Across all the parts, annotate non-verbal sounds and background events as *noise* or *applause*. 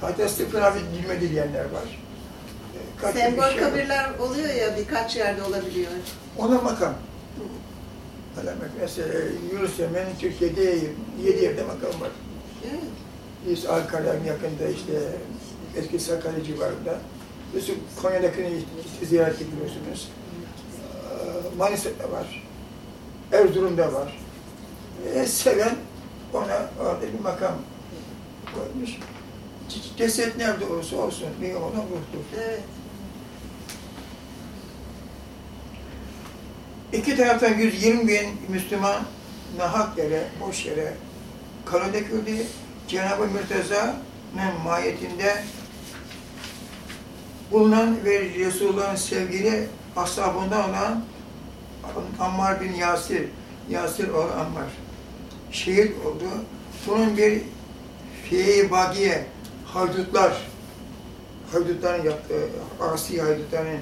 Hatta Stephen abi girmedi diyenler var. E, kaç Sembol şey var. kabirler oluyor ya birkaç yerde olabiliyor. Ona makam. Makam. Mesela Yunus Emre'nin Türkiye'de yedi yerde makam var. Mi? Biz Ankara'nın yakında işte eski Sakarya civarında. Biz Konya'dakini ziyaret ediyorsunuz. Ee, Manisa'da var. Erzurum'da var. E, seven ona orada bir makam koymuş. Ceset nerede olursa olsun bir ona ruhtur. Evet. İki taraftan 120 bin Müslüman nahak yere, boş yere kanı döküldü. Cenab-ı Mürteza'nın mahiyetinde bulunan ve Resulullah'ın sevgili ashabından olan Ammar bin Yasir, Yasir oğlu Ammar şehit oldu. Bunun bir fiye bagiye, haydutlar, haydutların yaptığı, asi haydutların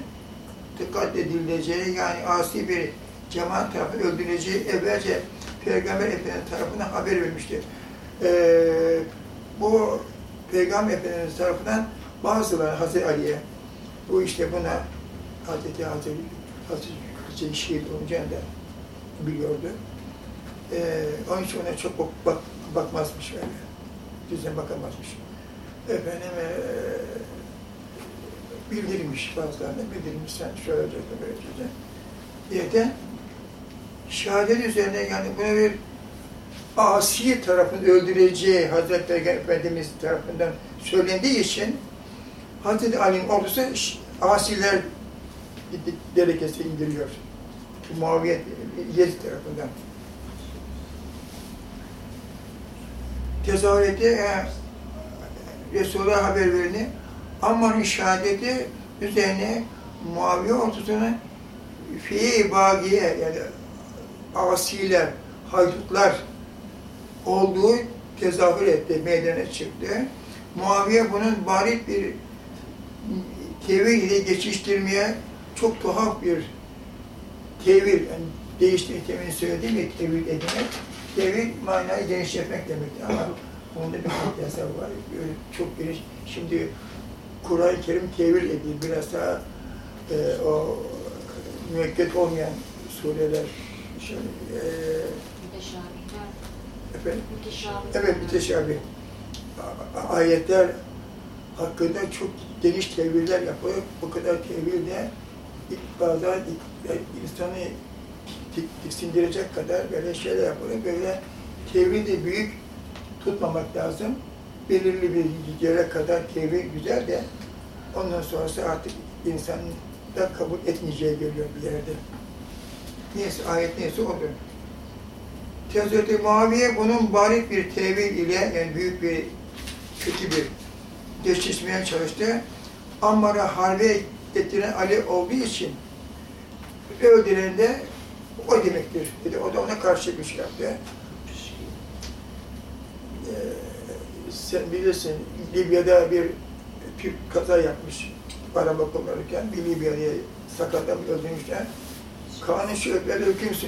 dikkat edileceği, yani asi bir cemaat tarafından öldürüleceği evvelce Peygamber Efendimiz tarafından haber vermişti. Ee, bu Peygamber Efendimiz tarafından bazıları Hazreti Ali'ye, bu işte buna Hazreti Hazreti Hazreti şehit olacağını da biliyordu. Ee, onun için ona çok bak, bakmazmış öyle. Düzen bakamazmış. Efendim ee, bildirmiş bazılarına, bildirmiş sen şöyle olacaksın, böyle olacaksın diye de şehadet üzerine yani bunu bir asi tarafın öldüreceği Hazreti Efendimiz tarafından söylendiği için Hazreti Ali'nin ordusu asiler derekesi indiriyor. Muaviye Yezid tarafından. Tezahüreti e, Resul'a haber verildi. Ammar'ın şehadeti üzerine Muaviye ordusunun fiye bagiye yani asiler, haydutlar olduğu tezahür etti, meydana çıktı. Muaviye bunun barit bir tevil geçiştirmeye çok tuhaf bir tevil, yani değiştiği temin söylediğim bir tevil edilmek. Tevil manayı genişletmek demektir ama bunda bir yasa var. Böyle çok geniş. Şimdi Kur'an-ı Kerim tevil edilir. Biraz daha e, o müekket olmayan sureler şöyle, e, efendim. Evet, müteşabih. Ayetler hakkında çok geniş teviller yapılıyor. Bu kadar tevil de bazen insanı tik- tiksindirecek kadar böyle şeyler yapılıyor. Böyle tevil de büyük tutmamak lazım. Belirli bir yere kadar tevil güzel de ondan sonrası artık insanın da kabul etmeyeceği geliyor bir yerde. Neyse, ayet neyse odur. Hazreti Muaviye bunun barit bir tevil ile yani büyük bir kötü bir geçişmeye çalıştı. Ammar'a harbe getiren Ali olduğu için öldüren de o demektir dedi. O da ona karşı bir şey yaptı. Ee, sen bilirsin Libya'da bir Türk kaza yapmış araba kullanırken bir Libyalı'ya sakatlam öldürmüşler. Kanun şu öpleri hükümsü.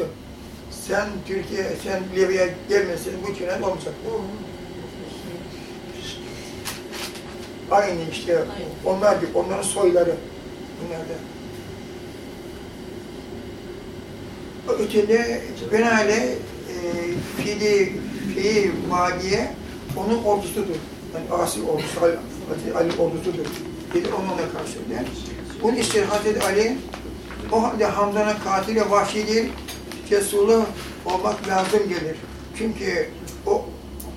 Sen Türkiye, sen Libya'ya gelmeseydin bu tünel olmayacak. Aynı işte onlar gibi, onların soyları bunlar da. Ötede Benale e, Fili, Fili Vadiye onun ordusudur. Yani Asi ordusu, Ali, Ali ordusudur. Dedi onunla karşı der. Bunun için Hazreti Ali o halde Hamza'nın katili vahşi değil, cesurlu olmak lazım gelir. Çünkü o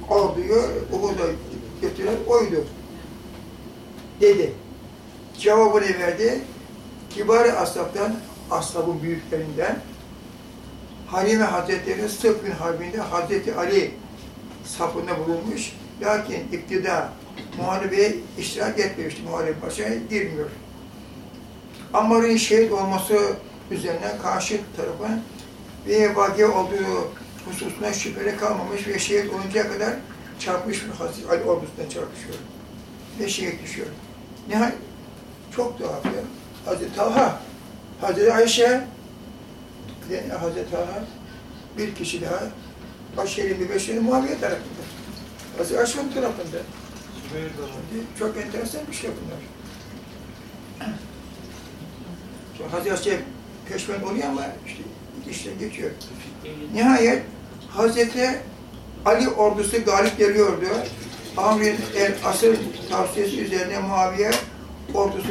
orduyu Uhud'a götüren oydu. Dedi. Cevabını verdi. Kibar-ı Ashab'dan, Ashab'ın büyüklerinden Halime Hazretleri Sıffin Harbi'nde Hazreti Ali safında bulunmuş. Lakin iktidar muharebeye iştirak etmemişti. Muharebe başına girmiyor. Ammar'ın şehit olması üzerine karşı tarafın bir vaki olduğu hususuna şüpheli kalmamış ve şehit oluncaya kadar çarpmış bir Hazreti Ali ordusuna çarpışıyor. Ve şehit düşüyor. Nihayet çok tuhaf ya. Hazreti Talha, Hazreti Ayşe, Hazreti Talha bir kişi daha Aşeri bir beşeri Muaviye tarafında. Hazreti Ayşe'nin tarafında. Şimdi çok enteresan bir şey bunlar. Hazreti Hatice peşmen oluyor ama işte işte geçiyor. Nihayet Hazreti Ali ordusu galip geliyordu. Amr'in el asıl tavsiyesi üzerine Muaviye ordusu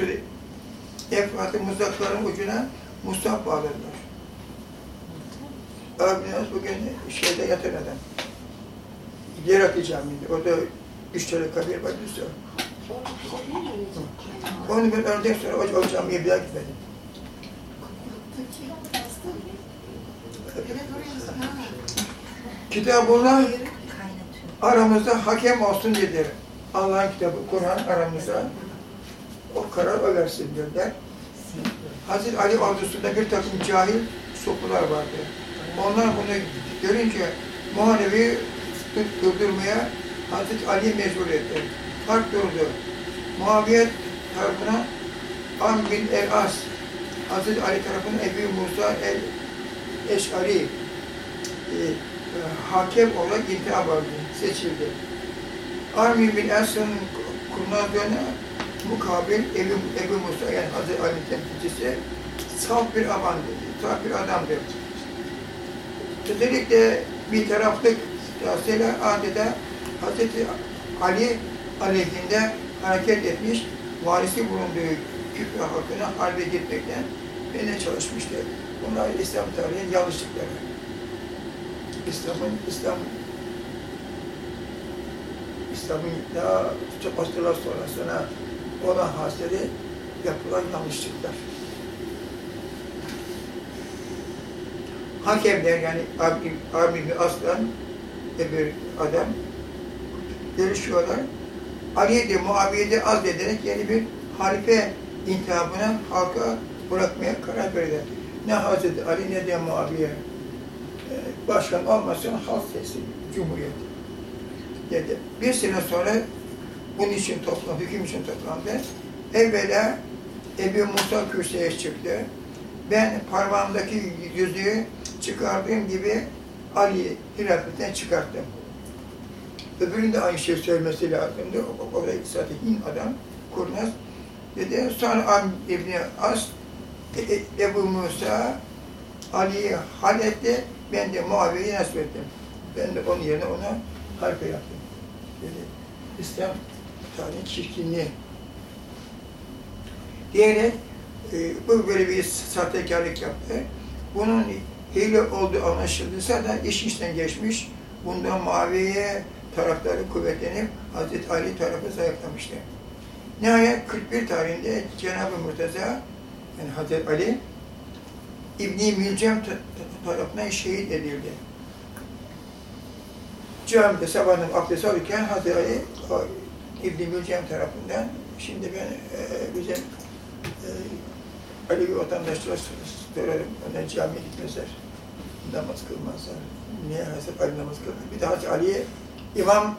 Efrat'ı mızrakların ucuna Mustafa bağladılar. Abiniz bugün şeyde yatan adam. Yer atacağım şimdi. Orada üç tane kabir var sürü. Onu ben öğrendikten sonra o, o camiye bir daha gitmedim. Kitabullah aramızda hakem olsun dedi. Allah'ın kitabı Kur'an aramızda o karar o versin dediler. Hazreti Ali ordusunda bir takım cahil sokular vardı. Onlar bunu görünce muharebi durdurmaya Hazreti Ali mecbur etti. Harp durdu. Muaviye tarafına Am bin el-As, Hazreti Ali tarafına Ebu Musa el-Eş'ari e, e, hakem olarak intihap aldı, seçildi. Armi bin As'ın kurnazlığına mukabil Ebu, Ebu Musa yani Hazreti Ali temsilcisi saf bir adamdı, saf bir adamdı. Özellikle bir taraflık siyasiyle adeta Hazreti Ali aleyhinde hareket etmiş, varisi bulunduğu küfre halkına harbe gitmekten beni çalışmıştı. Bunlar İslam tarihinin yanlışlıkları. İslam'ın, İslam İslam'ın daha çok asırlar sonrasına olan hasleri yapılan yanlışlıklar. Hakemler yani Abi, Abi bin Aslan diye bir adam görüşüyorlar. Ali'ye de Muaviye'yi de azlederek yeni bir halife intihabını halka bırakmaya karar verdiler. Ne Hazreti Ali ne de Muaviye e, başkan olmasın halk sesi, cumhuriyet dedi. Bir sene sonra bunun için toplandı, hüküm için toplandı. Evvela Ebu Musa kürsüye çıktı. Ben parmağımdaki yüzüğü çıkardığım gibi Ali hilafetten çıkarttım. Öbürünün de aynı şey söylemesi lazımdı. O, o, o da zaten adam, kurnaz. Dedi, sonra Am İbni As, e, e, Ebu Musa, Ali'yi halletti, ben de Muaviye'yi nasip ettim. Ben de onun yerine ona harfe yaptım. Dedi, İslam tarihin çirkinliği. Diyerek, e, bu böyle bir sahtekarlık yaptı. Bunun hile olduğu anlaşıldıysa da iş işten geçmiş. Bundan Muaviye'ye taraftarı kuvvetlenip Hazreti Ali tarafı zayıflamıştı. Nihayet 41 tarihinde Cenab-ı Murtaza, yani Hazreti Ali, İbni Mülcem tarafından şehit edildi. Camide sabahın abdest alırken Hazreti Ali, İbni Mülcem tarafından, şimdi ben e, bizim e, Alevi vatandaşlara sorarım, onlar camiye gitmezler, namaz kılmazlar. Niye Hazreti Ali namaz kılmaz? Bir de Hazreti Ali'ye imam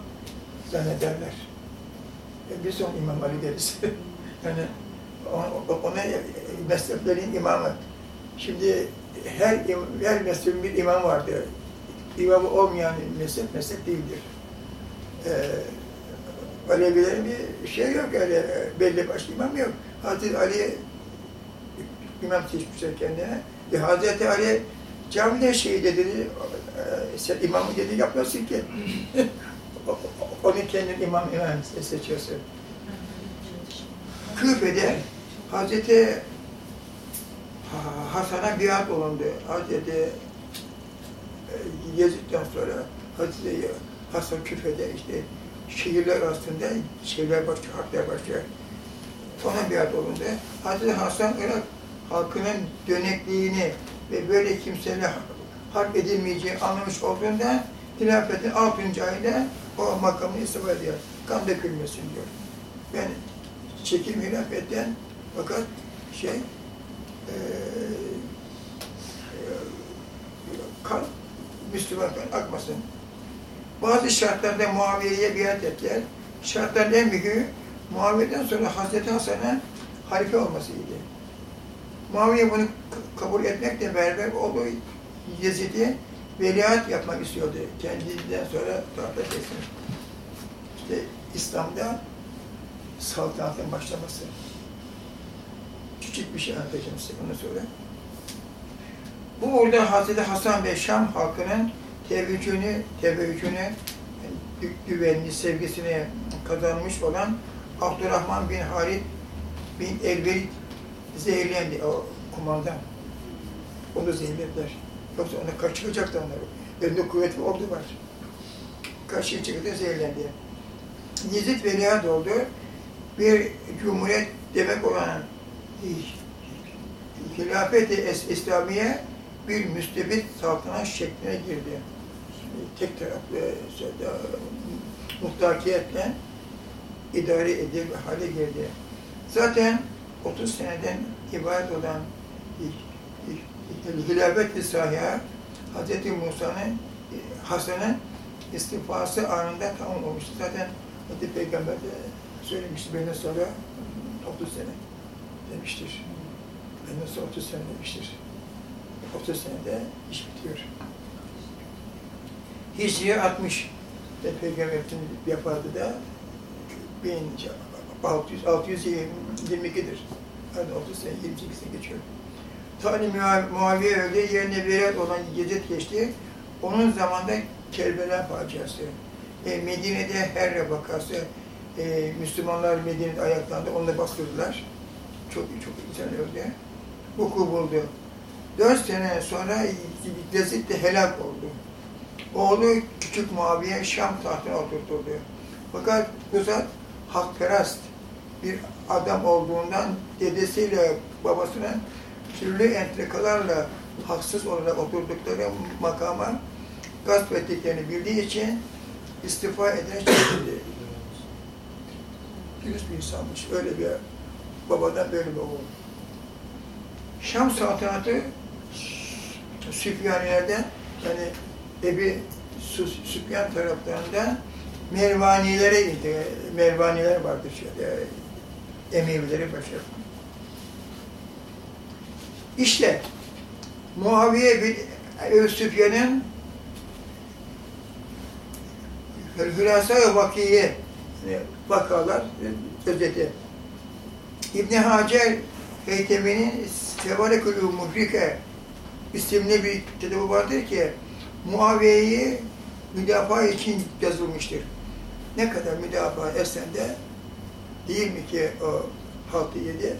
zannederler. E, biz onun İmam Ali deriz. *laughs* yani ona mezheplerin imamı. Şimdi her her mezhebin bir imam vardır. İmamı olmayan mezhep mezhep değildir. Ee, Alevilerin bir şey yok öyle belli başlı imam yok. Hazreti Ali imam seçmişler kendine. E, Hazreti Ali camide şehit edildi. E, imamı dedi yapmasın ki. Onu kendin imam imam seçiyorsun. Küfe'de Hazreti Hasan'a biat olundu. Hazreti e, Yezid'den sonra Hazreti Hasan Küfe'de işte şehirler arasında şeyler başlıyor, harpler başlıyor. Ona biat olundu. Hazreti Hasan Irak halkının dönekliğini ve böyle kimseyle harp edilmeyeceği anlamış olduğunda hilafetin 6. ayında o makamı istifa ediyor. Kan dökülmesin diyor. Ben çekim hilafetten fakat şey e, kan Müslüman akmasın. Bazı şartlarda Muaviye'ye biat ettiler. Şartların en büyüğü Muaviye'den sonra Hazreti Hasan'ın halife olmasıydı. Muaviye bunu kabul etmekle beraber olduğu Yezid'i veliaht yapmak istiyordu. Kendinden sonra tahta kesin. İşte İslam'da saltanatın başlaması. Küçük bir şey anlatacağım size bunu sonra. Bu orada Hazreti Hasan ve Şam halkının teveccühünü, teveccühünü, gü- güvenini, sevgisini kazanmış olan Abdurrahman bin Halid bin Elvelit zehirlendi o kumandan. Onu zehirlediler. Yoksa ona karşı çıkacaktı onlar. Elinde kuvvetli ordu var. Karşıya çıktı zehirlendi. Yezid veliaht oldu. Bir cumhuriyet demek olan hilafet-i İslamiye bir müstebit saltanat şekline girdi. Tek taraflı işte, muhtakiyetle idare edilir hale geldi. Zaten 30 seneden ibaret olan hilafet-i sahiha Hz. Musa'nın Hasan'ın istifası anında tamam olmuştu. Zaten Hz. Peygamber de söylemişti benden sonra 30 sene demiştir. Benden sonra 30 sene demiştir. 30 senede iş bitiyor. Hicri 60 ve Peygamberin yapardı da 1600, 622'dir. Yani 30 sene, 28 sene geçiyor. Tani Muaviye öldü, yerine velat olan Yezid geçti. Onun zamanında Kerbela faciası. E, Medine'de Herre vakası, e, Müslümanlar Medine'de ayaklandı, onu da bastırdılar. Çok çok insan öldü. Vuku buldu. Dört sene sonra Yezid de helak oldu. Oğlu küçük Muaviye Şam tahtına oturtuldu. Fakat bu zat hakperest bir adam olduğundan dedesiyle babasının türlü entrikalarla haksız olarak oturdukları makama gasp ettiklerini bildiği için istifa ederek çekildi. Dürüst bir insanmış. Öyle bir babadan böyle bir oğul. Şam saltanatı Süfyanilerden yani Ebi Süfyan taraflarından Mervanilere. Mervaniler vardır şöyle. Emevileri başa. İşte Muaviye bin Ebu Süfyan'ın Hülasa-i Vakiye vakalar özeti. İbn Hacer Heytemi'nin Sevarekül Muhrike isimli bir kitabı vardır ki Muaviye'yi müdafaa için yazılmıştır. Ne kadar müdafaa etsen de değil mi ki o halkı yedi?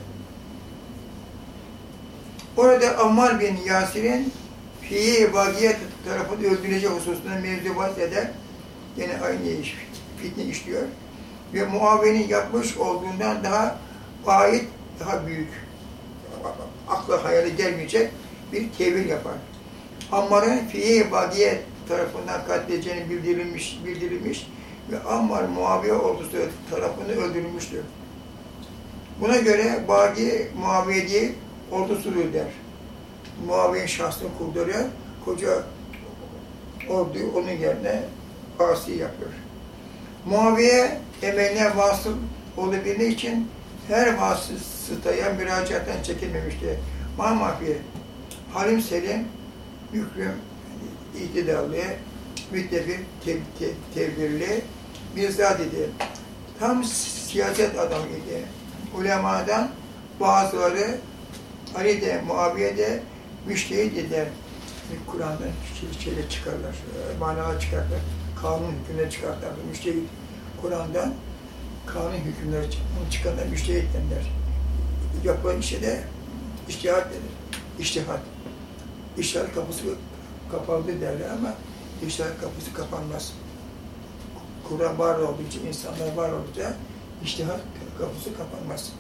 Orada Ammar bin Yasir'in fiye vagiyet tarafını öldüreceği hususunda mevzu bahseder. Yine aynı iş, fitne işliyor. Ve Muaviye'nin yapmış olduğundan daha ait, daha büyük, akla hayale gelmeyecek bir tevil yapar. Ammar'ın fiye vagiyet tarafından katledeceğini bildirilmiş, bildirilmiş ve Ammar Muaviye ordusu tarafından öldürülmüştür. Buna göre Bagi Muaviye değil, ordusudur der. Muaviye'nin şahsını kurduruyor, koca orduyu onun yerine asi yapıyor. Muaviye emeline vasıl olabildiği için her vasıtaya müracaattan çekilmemişti. Mamafi, Halim Selim, Mükrüm, itidallı, müttefik, te, zat idi. Tam siyaset adamıydı. Ulemadan bazıları Ali de, Muaviye de müştehit eder. Kur'an'dan şeyler çıkarlar, e, manalar çıkarlar, kanun hükümleri çıkarlar. Müştehit Kur'an'dan kanun hükümleri çıkarlar, müştehit derler. Yapılan işe de iştihat denir. İştihat. İştihat kapısı kapalı derler ama iştihat kapısı kapanmaz. Kur'an var olduğu için, insanlar var olunca iştihat kapısı kapanmaz.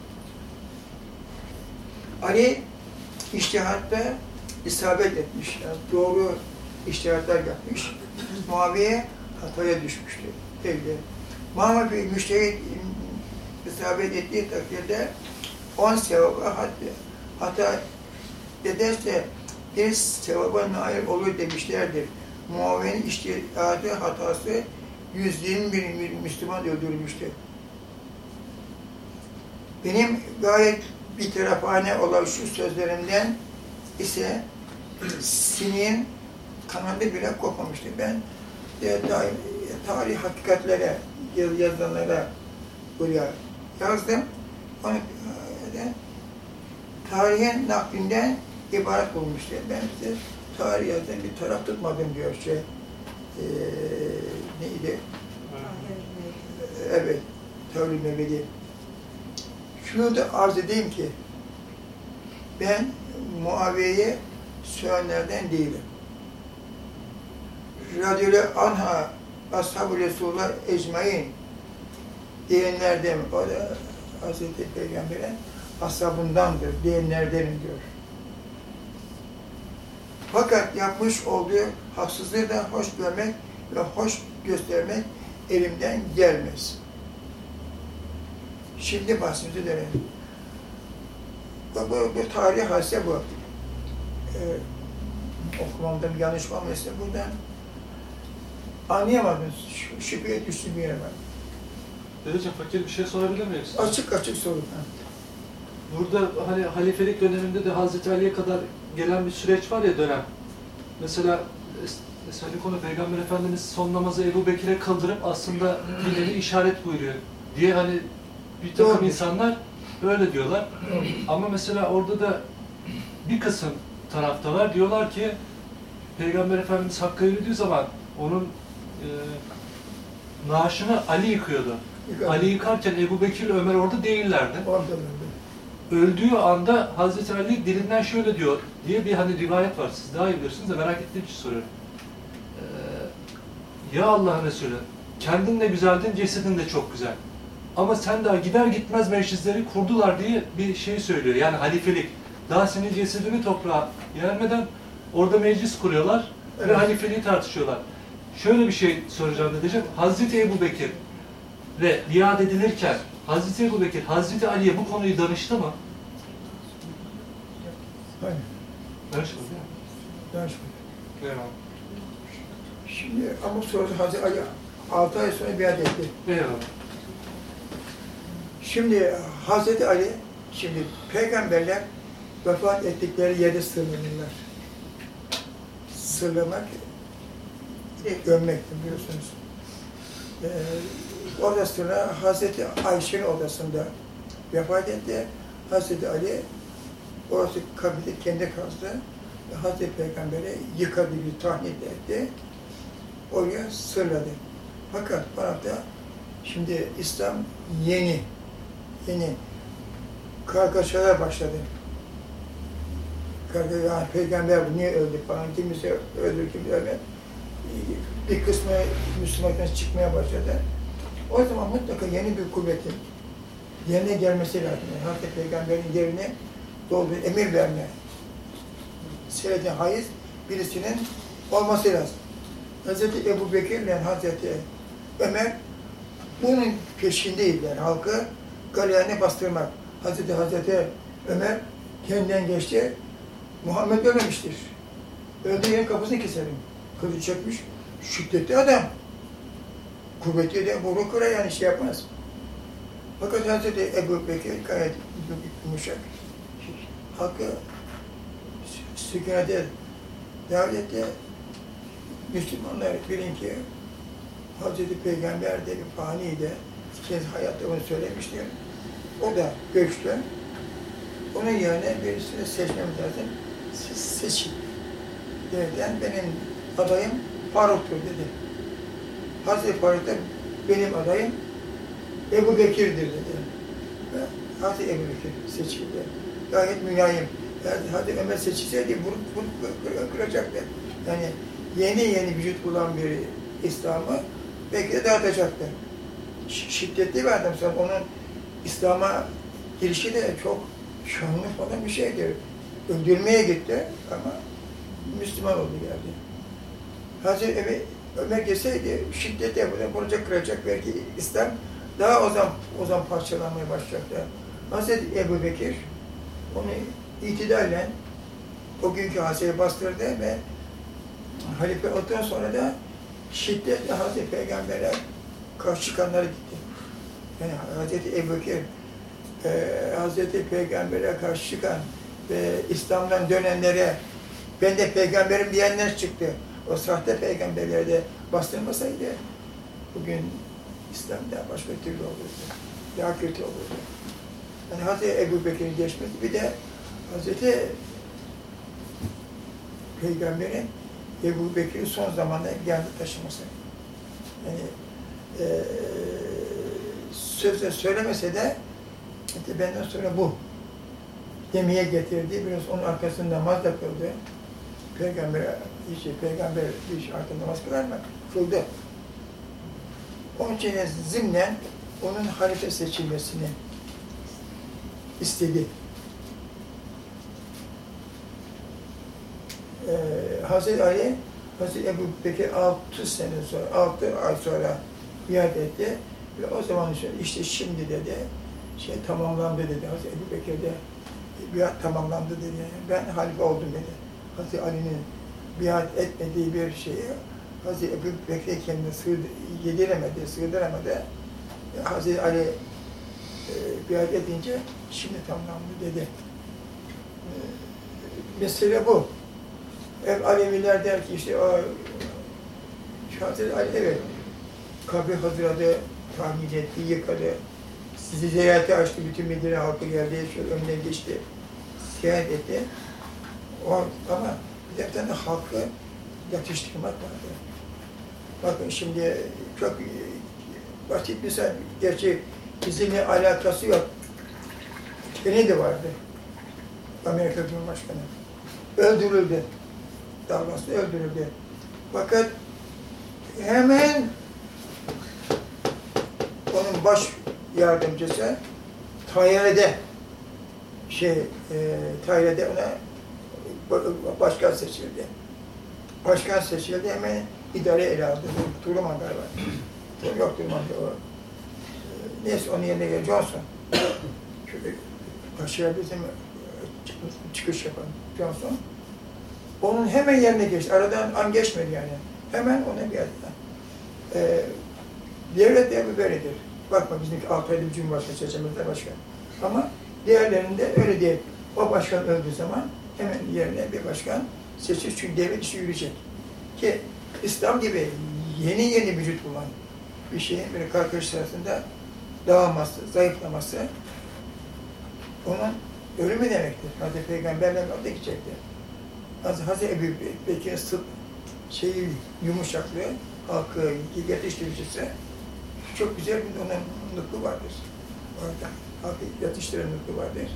Ali iştihatta isabet etmiş, yani doğru iştihatlar yapmış. Muaviye hataya düşmüştü evde. Muaviye müştehit isabet ettiği takdirde on sevaba hata, hata ederse bir sevaba nail olur demişlerdir. Muaviye'nin iştihadı hatası 120 bin Müslüman öldürmüştü. Benim gayet bir tarafane olan şu sözlerimden ise sinin kanadı bile kopmamıştı. Ben de, tarih hakikatlere, yazılanlara buraya yazdım. Onu e, tarihin naklinden ibaret bulmuştu. Ben size tarih yazdım, bir taraf tutmadım diyor şey. Ee, neydi? Evet, Tevlid Mehmedi. Şunu da arz edeyim ki, ben Muaviye'yi söyleyenlerden değilim. Radyo'lu anha ashab-ı Resulullah ecmain diyenlerden, o da Hazreti Peygamber'in ashabındandır, diyenlerdenim diyor. Fakat yapmış olduğu haksızlığı da hoş görmek ve hoş göstermek elimden gelmez. Şimdi bahsimize dönelim. Bu, bu, bu tarih hadise bu. Ee, okumamda bir yanlış olmasın buradan. Anlayamadım, Ş- şüpheye düştüm bir yere ben. Dedeciğim fakir bir şey sorabilir miyim? size? Açık açık sorun. Burada hani halifelik döneminde de Hazreti Ali'ye kadar gelen bir süreç var ya dönem. Mesela es- mesela bir konu Peygamber Efendimiz son namazı Ebu Bekir'e kıldırıp aslında ileri işaret buyuruyor diye hani bir takım Doğru. insanlar öyle diyorlar. Ama mesela orada da bir kısım tarafta var. Diyorlar ki Peygamber Efendimiz Hakk'a yürüdüğü zaman onun e, naaşını Ali yıkıyordu. Yıkar. Ali yıkarken Ebu Bekir Ömer orada değillerdi. Oradalardı. Öldüğü anda Hazreti Ali dilinden şöyle diyor diye bir hani rivayet var. Siz daha iyi bilirsiniz de merak ettiğim için soruyorum. Ya Allah'ın Resulü, kendin de güzeldin, cesedin de çok güzel. Ama sen daha gider gitmez meclisleri kurdular diye bir şey söylüyor. Yani halifelik. Daha senin cesedini toprağa yermeden orada meclis kuruyorlar ve Evet. halifeliği tartışıyorlar. Şöyle bir şey soracağım dedeciğim. Hazreti Ebu Bekir ve biat edilirken Hazreti Ebu Bekir, Hazreti Ali'ye bu konuyu danıştı mı? Hayır, Danışmadı danışmadı. Eyvallah. Şimdi ama sonra Hazreti Ali 6 ay sonra biat etti. Eyvallah. Şimdi Hazreti Ali, şimdi peygamberler vefat ettikleri yerde sırlanırlar. Sırlamak, gömmektir biliyorsunuz. Ee, orada sonra Hazreti Ayşe'nin odasında vefat etti. Hazreti Ali orası kabri kendi kazdı. Hazreti Peygamber'i yıkadı, bir tahnit etti. Oraya sırladı. Fakat arada şimdi İslam yeni, yeni kargaşalar başladı. Karga, yani peygamber niye öldü falan, kimisi öldü, kimisi ölmedi. Bir kısmı Müslümanlar çıkmaya başladı. O zaman mutlaka yeni bir kuvvetin yerine gelmesi lazım. Yani Hazreti Peygamber'in yerine doldur, emir verme. Senedin hayız birisinin olması lazım. Hazreti Ebu Bekir ile Hazreti Ömer bunun peşindeydiler. Halkı galeyana bastırmak. Hazreti Hazreti Ömer kendinden geçti. Muhammed ölmemiştir. Öldüğü yerin kapısını keserim. Kılıcı çekmiş. Şiddetli adam. Kuvvetli de vurur kırar yani şey yapmaz. Fakat Hazreti Ebu Bekir gayet yumuşak. Halkı sükunete davet Müslümanlar bilin ki Hazreti Peygamber de bir faniydi. Kez hayatta onu söylemiştir. O da göçtü. Onun yerine birisini seçmemiz lazım. Siz seçin. Derken benim adayım Faruk'tur dedi. Hazreti Faruk da benim adayım Ebu Bekir'dir dedi. Ve Hazreti Ebu Bekir seçildi. Gayet mülayim. Yani Hazreti Ömer seçilseydi vurup vurup kıracaktı. Yani yeni yeni vücut bulan bir İslam'ı belki de dağıtacaktı. Şiddetli bir adam sen onun İslam'a girişi de çok şanlı falan bir şeydir. Öldürmeye gitti ama Müslüman oldu geldi. Hazreti Ömer, Ömer gelseydi şiddetle bunu vuracak kıracak belki İslam daha o zaman, o zaman parçalanmaya başlayacaktı. Hazreti Ebu Bekir onu itidarla o günkü hasreyi bastırdı ve halife olduktan sonra da şiddetle Hazreti Peygamber'e karşı çıkanlara gitti. Yani Hazreti Ebu Bekir, e, Hazreti Peygamber'e karşı çıkan ve İslam'dan dönenlere ben de peygamberim diyenler çıktı. O sahte peygamberleri de bastırmasaydı bugün İslam'da başka türlü olurdu. daha kötü olurdu. Yani Hazreti Ebu geçmesi bir de Hazreti Peygamber'in Ebu Bekir'i son zamanda geldi taşıması. Yani eee sözle söylemese de işte benden sonra bu demeye getirdi. Biraz onun arkasında namaz da kıldı. Peygamber, işte peygamber iş arkasında namaz kılar mı? Kıldı. Onun için zimnen onun halife seçilmesini istedi. Ee, Hazreti Ali, Hazreti Ebu Bekir 6 sene sonra, 6 ay sonra biat etti. Ve o zaman işte şimdi dedi, şey tamamlandı dedi. Hazreti Ebu Bekir'de biat tamamlandı dedi. Ben halife oldum dedi. Hazreti Ali'nin biat etmediği bir şeyi Hazreti Ebu Bekir kendine yediremedi, sığdıramadı. Hazreti Ali e, biat edince şimdi tamamlandı dedi. E, mesele bu. Ev Aleviler der ki işte o Hazreti Ali evet kabri hazırladı, tahmin etti, yıkadı. Sizi ziyarete açtı, bütün Medine halkı geldi, şöyle önden geçti, ziyaret etti. O, ama bir de tane halkı yatıştırmak vardı. Bakın şimdi çok e, basit bir sen, gerçi bizimle alakası yok. Kennedy vardı, Amerika Cumhurbaşkanı. Öldürüldü. Davası öldürüldü. Fakat hemen onun baş yardımcısı Tayyarede şey e, Tayyarede ona ba- başkan seçildi. Başkan seçildi hemen idare ele aldı. Turman galiba. *clears throat* Yok Turman o. E, Neyse onun yerine geldi Johnson. Şöyle karşıya bizim çık- çıkış yapan Johnson. Onun hemen yerine geçti. Aradan an geçmedi yani. Hemen ona geldi. Ee, devlet devri böyledir. Bakma bizim altı ayda bir cumhurbaşkanı seçimimizde başkan. Ama diğerlerinde öyle değil. O başkan öldüğü zaman hemen yerine bir başkan seçilir. Çünkü devlet işi yürüyecek. Ki İslam gibi yeni yeni vücut bulan bir şeyin bir kalkış sırasında dağılması, zayıflaması onun ölümü demektir. Hazreti Peygamberle o da gidecekti. Haz- Hazreti Ebu Bekir'in sık şeyi yumuşaklığı, halkı yetiştiricisi çok güzel bir nutku vardır. Orada halkı yetiştiren nutku vardır.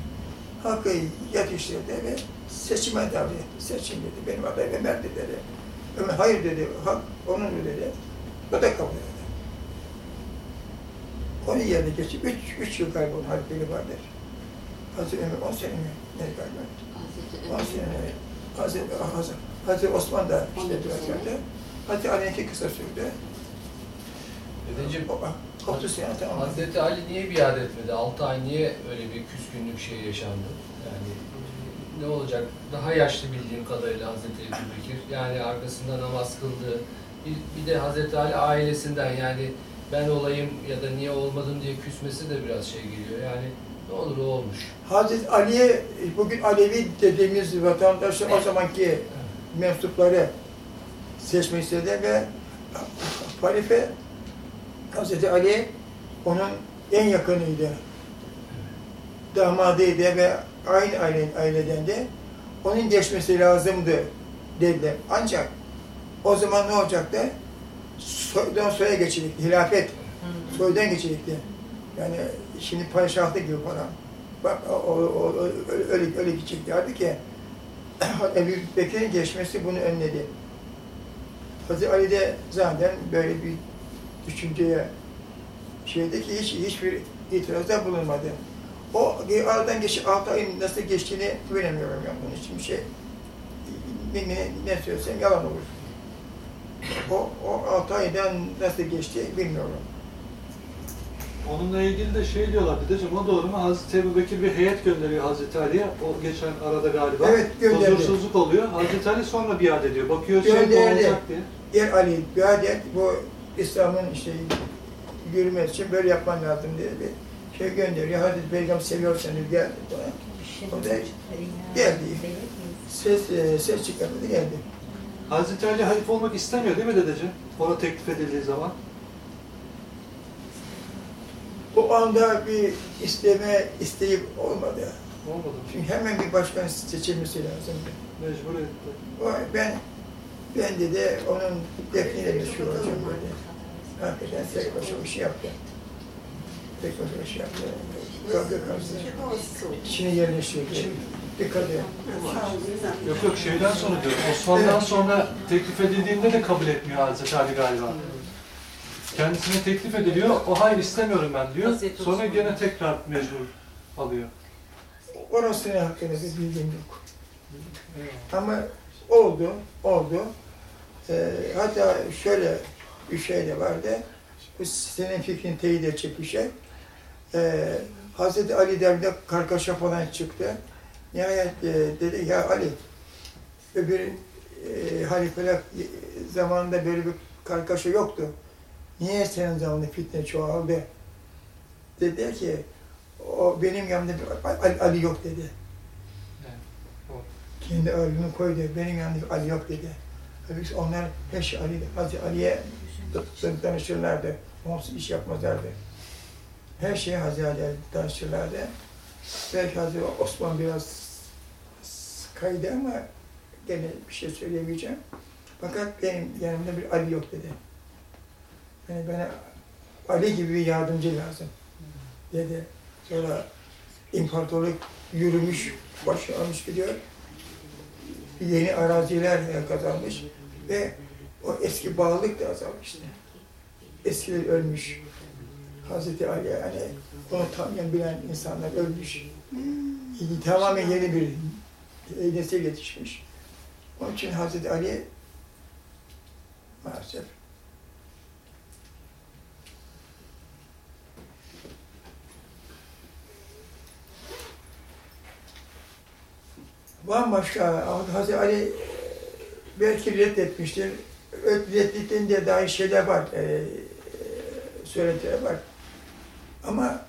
Halkı yetiştirdi ve seçime davet. Seçim dedi. Benim adayım Ömer'di dedi. Ömer hayır dedi. Halk onun dedi. O da kabul etti. Onun yerine geçip üç, üç yıl galiba onun halifeliği vardır. Hazreti Ömer on sene mi? Ne galiba? On sene. Ömer. Hazreti, Hazreti, Hazreti Osman da işte 12 biraz sene. gördü. Hazreti Ali'ninki kısa sürdü. Dedeciğim, Otuz sene tamam. Hazreti Ali niye biat etmedi? 6 ay niye öyle bir küskünlük şey yaşandı? Yani ne olacak? Daha yaşlı bildiğim kadarıyla Hazreti Ebu Bekir. Yani arkasında namaz kıldı. Bir, bir de Hazreti Ali ailesinden yani ben olayım ya da niye olmadım diye küsmesi de biraz şey geliyor. Yani ne olur o olmuş. Hazreti Ali'ye bugün Alevi dediğimiz vatandaşı o zamanki mensupları seçmek istedi ve halife Hazreti Ali onun en yakınıydı. Damadıydı ve aynı aile, ailedendi. Onun geçmesi lazımdı dediler. Ancak o zaman ne olacaktı? Soydan soya geçecekti. Hilafet soydan geçecekti. Yani şimdi padişahlık gibi falan. Bak o, o, öyle, öyle, gideceklerdi ki *clears throat* Ebu Bekir'in geçmesi bunu önledi. Hazreti Ali de zaten böyle bir düşünceye şeydi ki hiç hiçbir itirazda bulunmadı. O aradan geçip altı ayın nasıl geçtiğini güvenemiyorum yani bunun için bir şey. Ne, ne, ne söylesem yalan olur. O, o altı aydan nasıl geçti bilmiyorum. Onunla ilgili de şey diyorlar dedeciğim o doğru mu? Hazreti Ebu Bekir bir heyet gönderiyor Hazreti Ali'ye. O geçen arada galiba. Evet, gönderdi. Huzursuzluk oluyor. Hazreti Ali sonra biat ediyor. Bakıyor şey Gönderdi. ne olacak diye. Gel Ali, biat et, bu İslam'ın işte yürümesi için böyle yapman lazım diye bir şey gönderiyor. Hazreti Peygamber seviyorsanız gel bana. O da geldi. Ses, e, ses çıkardı geldi. Hazreti Ali halife olmak istemiyor değil mi dedeciğim? Ona teklif edildiği zaman. O anda bir isteme isteyip olmadı. Olmadı? Çünkü hemen bir başkan seçilmesi lazımdı. Mecbur etti. O, ben ben dedi onun defniyle meşgul olacağım böyle. Hakikaten tek başına bir şey yaptı. Tek başına bir şey yaptı. Kavga karşısında. İçine yerleşiyor. Dikkat et. Yok yok şeyden sonra diyorum. Osman'dan sonra teklif edildiğinde de kabul etmiyor Hazreti Ali galiba. Kendisine teklif ediliyor. O hayır istemiyorum ben diyor. Sonra gene tekrar mecbur alıyor. Orasını hakkında bir bilgim yok. Ama oldu, oldu. Ee, hatta şöyle bir şey de vardı. Bu senin fikrini teyit edecek bir şey. Ee, Hazreti Ali devrinde kargaşa falan çıktı. Nihayet e, dedi ya Ali, öbür e, halifeler zamanında böyle bir kargaşa yoktu. Niye senin zamanında fitne çoğaldı? Dedi ki, o benim yanımda bir Ali, Ali yok dedi. Kendi ağırlığını koydu, benim yanımda Ali yok dedi. Halbuki onlar şey Ali, Hazreti Ali'ye da- danışırlardı. Onsuz iş yapmazlardı. Her şeye Hazreti Ali'ye danışırlardı. Belki Hazreti Osman biraz kaydı ama gene bir şey söyleyemeyeceğim. Fakat benim yanımda bir Ali yok dedi. Yani bana Ali gibi bir yardımcı lazım dedi. Sonra imparatorluk yürümüş, başı almış gidiyor. Yeni araziler kazanmış ve o eski bağlılık da azalmıştı. Eskiler ölmüş. Hazreti Ali yani onu tanıyan bilen insanlar ölmüş. Tamamen yeni bir nesil yetişmiş. Onun için Hazreti Ali maalesef bambaşka Hazreti Ali belki reddetmiştir. Reddettiğinde dahi şeyler var, e, söylentiler var. Ama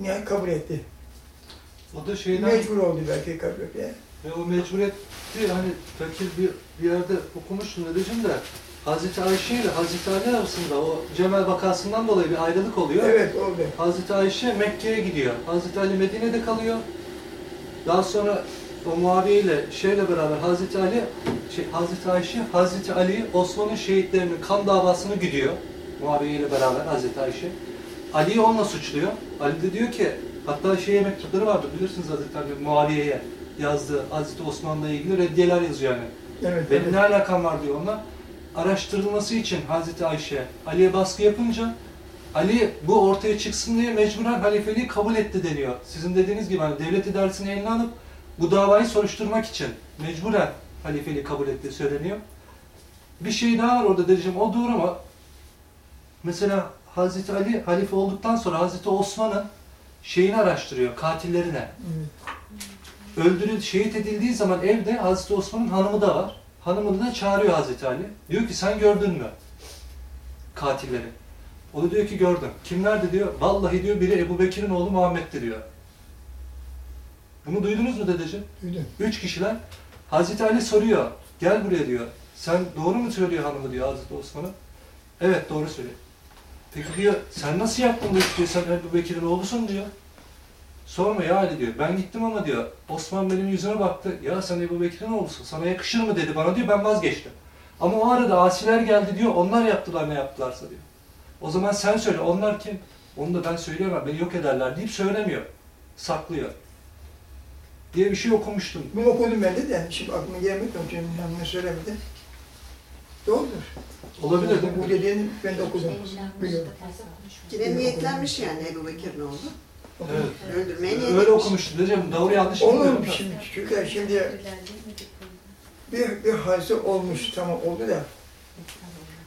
nihayet kabul etti. O da şeyden Mecbur oldu belki kabul etmeye. ve o mecburiyet değil hani belki bir, bir yerde okumuştum dedeciğim de Hazreti Ayşe ile Hazreti Ali arasında o Cemel vakasından dolayı bir ayrılık oluyor. Evet oldu. Hazreti Ayşe Mekke'ye gidiyor. Hazreti Ali Medine'de kalıyor. Daha sonra o Muaviye ile şeyle beraber Hazreti Ali, şey, Hazreti Ayşe, Hazreti Ali Osman'ın şehitlerinin kan davasını gidiyor. Muaviye ile beraber Hazreti Ayşe. Ali'yi onunla suçluyor. Ali de diyor ki, hatta şeye mektupları vardı bilirsiniz Hazreti Ali Muaviye'ye yazdığı Hazreti Osman'la ilgili reddiyeler yazıyor yani. Evet, Benim evet. ne alakam var diyor onunla. Araştırılması için Hazreti Ayşe Ali'ye baskı yapınca Ali bu ortaya çıksın diye mecburen halifeliği kabul etti deniyor. Sizin dediğiniz gibi hani devlet idaresini eline alıp bu davayı soruşturmak için mecburen halifeliği kabul ettiği söyleniyor. Bir şey daha var orada diyeceğim. O doğru ama mesela Hazreti Ali halife olduktan sonra Hazreti Osman'ın şeyini araştırıyor, katillerine Evet. öldürüldü, şehit edildiği zaman evde Hazreti Osman'ın hanımı da var. Hanımını da çağırıyor Hazreti Ali. Diyor ki sen gördün mü katilleri? O da diyor ki gördüm. Kimlerdi diyor. Vallahi diyor biri Ebu Bekir'in oğlu Muhammed'ti diyor. Bunu duydunuz mu dedeciğim? Duydum. Üç kişiler. Hazreti Ali soruyor. Gel buraya diyor. Sen doğru mu söylüyor hanımı diyor Hazreti Osman'a. Evet doğru söylüyor. Peki diyor sen nasıl yaptın bu işi. Sen Ebu Bekir'in oğlusun diyor. Sorma ya Ali diyor. Ben gittim ama diyor. Osman benim yüzüme baktı. Ya sen Ebu Bekir'in oğlusun. Sana yakışır mı dedi bana diyor. Ben vazgeçtim. Ama o arada asiler geldi diyor. Onlar yaptılar ne yaptılarsa diyor. O zaman sen söyle. Onlar kim? Onu da ben söyleyemem. Beni yok ederler deyip söylemiyor. Saklıyor. Diye bir şey okumuştum. Bunu okudum ben de de, şimdi aklıma gelmedi, onun için yanına söylemedim. Doğrudur. Olabilir mi? Bu dediğini ben de okudum. Biliyorum. Yine niyetlenmiş yani Ebu Bekir'in oğlu. Evet. Öldürmeye niyet Öyle okumuştum. Diyeceğim doğru yanlış Olur bilmiyorum. mu şimdi? Çünkü şimdi bir, bir hadise olmuş, tamam oldu da